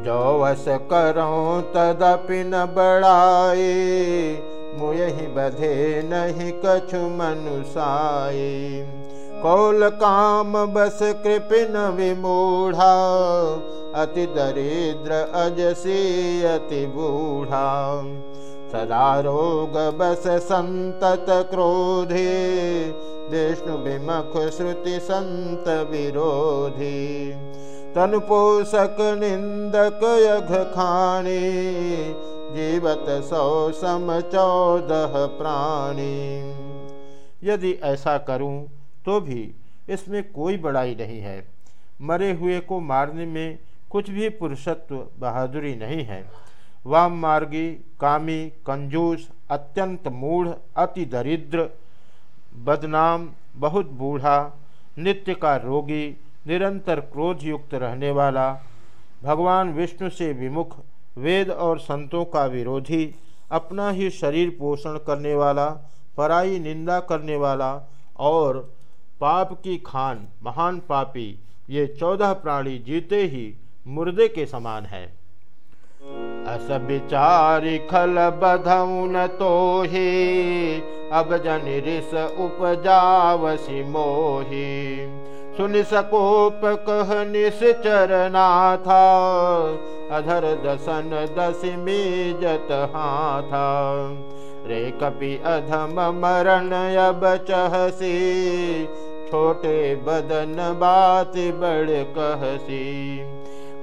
जो वस करो तदपि न बड़ाए मुयहि बधे नहीं कछु मनुसाए। कौल काम बस कृपिन विमूढ़ा, अति दरिद्र अजसी अति बूढ़ा। सदा रोग बस संतत क्रोधे, विष्णु विमुख श्रुति संत विरोधी। तन पोषक निंदक यघ खाणी जीवत सौ सम चौदह प्राणी। यदि ऐसा करूँ तो भी इसमें कोई बड़ाई नहीं है। मरे हुए को मारने में कुछ भी पुरुषत्व बहादुरी नहीं है। वाम मार्गी, कामी, कंजूस, अत्यंत मूढ़, अति दरिद्र, बदनाम, बहुत बूढ़ा, नित्य का रोगी निरंतर क्रोध युक्त रहने वाला, भगवान विष्णु से विमुख, वेद और संतों का विरोधी, अपना ही शरीर पोषण करने वाला, पराई निंदा करने वाला और पाप की खान, महान पापी, ये चौदह प्राणी जीते ही मुर्दे के समान है। अस विचारी खल बधौन तो ही अब जन ऋष उपजावसी मोही। सुन सकोप कह निश्चरना था अधर दसन दसमी जत था रे कपि अधम मरण अब चहसी, छोटे बदन बात बड़ कहसी।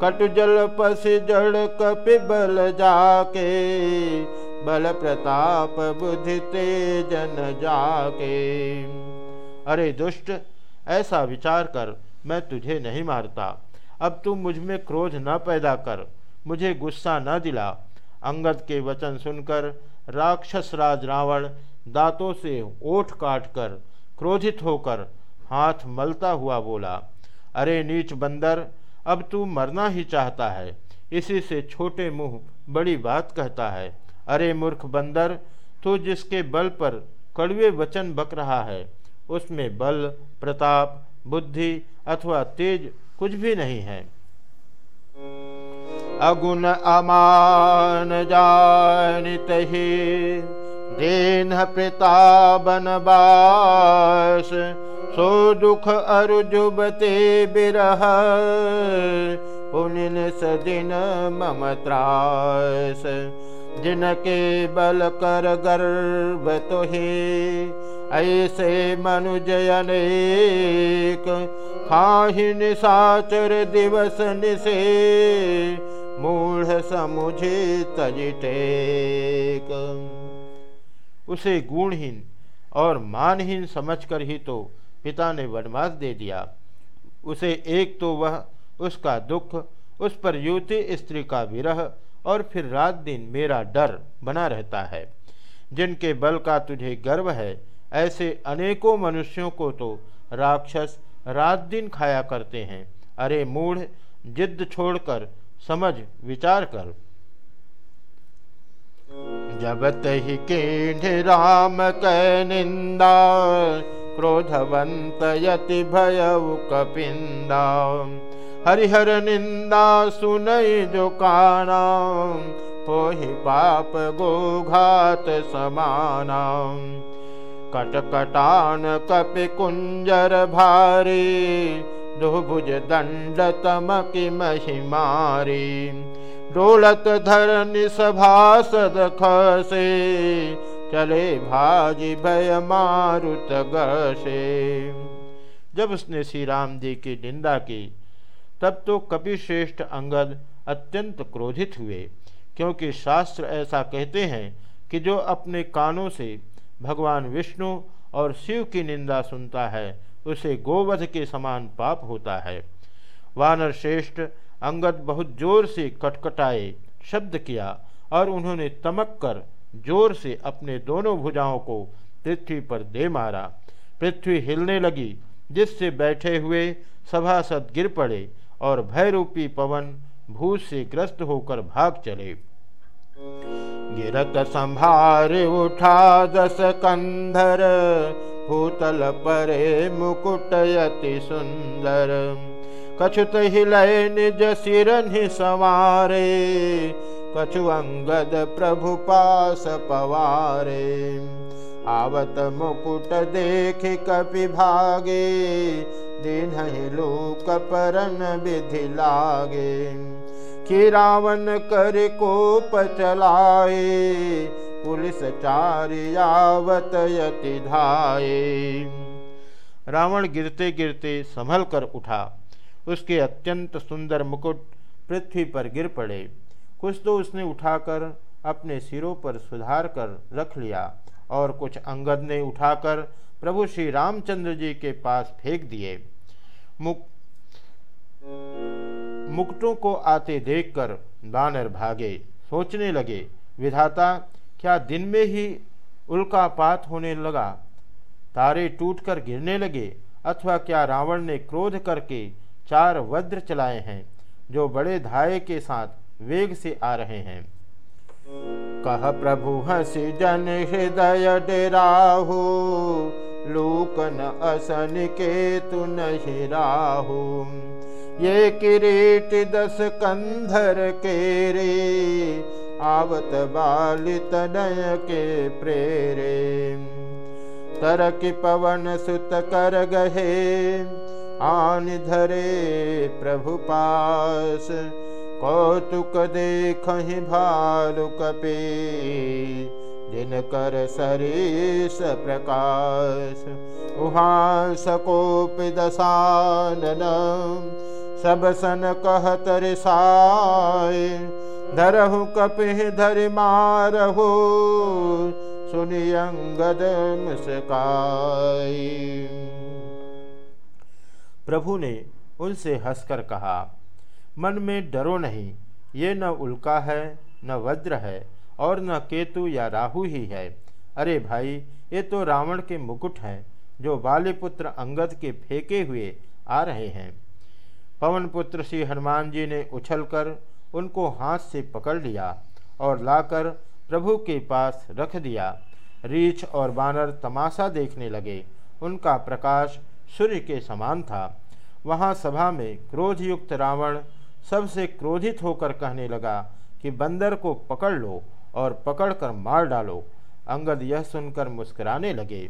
कट जल पस जड़ कपि बल जाके, बल प्रताप बुद्धि तेजन जाके। अरे दुष्ट ऐसा विचार कर, मैं तुझे नहीं मारता। अब तू मुझमें क्रोध न पैदा कर, मुझे गुस्सा न दिला। अंगद के वचन सुनकर राक्षस राज रावण दांतों से ओठ काट कर क्रोधित होकर हाथ मलता हुआ बोला, अरे नीच बंदर, अब तू मरना ही चाहता है। इसी से छोटे मुँह बड़ी बात कहता है। अरे मूर्ख बंदर, तू जिसके बल पर कड़वे वचन बक रहा है उसमें बल, प्रताप, बुद्धि अथवा तेज कुछ भी नहीं है। अगुण अमान जानित ही, देन पिता बनबास सो दुख अरुजुबते बिरह पुनिन सदिन मम त्रास। जिनके बल कर गर्भ तो ही ऐसे मनुज अनेक खाहि निशाचर दिवस निसे मूढ़ समुझे तजिटेक उसे गुणहीन और मानहीन समझकर ही तो पिता ने वनवास दे दिया। उसे एक तो वह उसका दुख, उस पर युवती स्त्री का विरह और फिर रात दिन मेरा डर बना रहता है। जिनके बल का तुझे गर्व है ऐसे अनेकों मनुष्यों को तो राक्षस रात दिन खाया करते हैं। अरे मूढ़, जिद्द छोड़कर समझ, विचार कर। जब के राम कै निंदा, क्रोधवंत यति भय कपिंदा। हरिहर निंदा सुनई जो काना, पोहि पाप गो घात समाना। कटकटान कपि कुंजर भारी दुभुज दंड तमकी महिमारी डोलत धरनि सभासद खसे, चले भाजी भय मारुत गसे। जब उसने श्री राम जी की निंदा की, तब तो कपि श्रेष्ठ अंगद अत्यंत क्रोधित हुए, क्योंकि शास्त्र ऐसा कहते हैं कि जो अपने कानों से भगवान विष्णु और शिव की निंदा सुनता है, उसे गोवध के समान पाप होता है। वानर श्रेष्ठ अंगद बहुत ज़ोर से कटकटाए शब्द किया और उन्होंने तमक कर ज़ोर से अपने दोनों भुजाओं को पृथ्वी पर दे मारा। पृथ्वी हिलने लगी, जिससे बैठे हुए सभासद गिर पड़े और भयरूपी पवन भूत से ग्रस्त होकर भाग चले। गिरत संभार उठा दस कंधर, भूतल परे मुकुट यति सुंदर। कछुत हिलय निज सिरनि सवारे, कछु अंगद प्रभु पास पवारे। आवत मुकुट देख कपि भागे दिन लोक परन विधि लागे। कि रावण कर को पचलाए पुलिस चारियावत यति धाये रावण गिरते गिरते संभल कर उठा। उसके अत्यंत सुंदर मुकुट पृथ्वी पर गिर पड़े। कुछ तो उसने उठाकर अपने सिरों पर सुधार कर रख लिया और कुछ अंगद ने उठाकर प्रभु श्री रामचंद्र जी के पास फेंक दिए। मुक मुकुटों को आते देखकर बानर भागे। सोचने लगे, विधाता, क्या दिन में ही उल्कापात होने लगा? तारे टूटकर गिरने लगे, अथवा क्या रावण ने क्रोध करके चार वज्र चलाए हैं, जो बड़े धाये के साथ वेग से आ रहे हैं? कह प्रभु हसी जन हृदय डेराहू, लोकन असन के तु नहीं राहू ये किरीट दस कंधर के रे आवत बाल तनय के प्रेरे। तरक पवन सुत कर गहे आन धरे प्रभु पास। कौतुक देख भालु कपे जिन कर सरीस प्रकाश। उहाँ सकोप दसानन सब सन कहत रिसाए, धरहु कपिह धरि मारहु, सुनि अंगद मुस्काई प्रभु ने उनसे हंसकर कहा, मन में डरो नहीं, ये न उल्का है, न वज्र है, और न केतु या राहु ही है। अरे भाई, ये तो रावण के मुकुट हैं, जो बालीपुत्र अंगद के फेंके हुए आ रहे हैं। पवन पुत्र श्री हनुमान जी ने उछलकर उनको हाथ से पकड़ लिया और लाकर प्रभु के पास रख दिया। रीछ और बानर तमाशा देखने लगे। उनका प्रकाश सूर्य के समान था। वहाँ सभा में क्रोधयुक्त रावण सबसे क्रोधित होकर कहने लगा कि बंदर को पकड़ लो और पकड़कर मार डालो। अंगद यह सुनकर मुस्कुराने लगे।